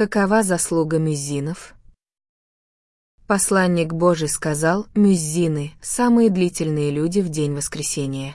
Какова заслуга мюззинов? Посланник Божий сказал, мюззины – самые длительные люди в день воскресения.